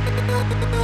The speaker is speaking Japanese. ペペペペ。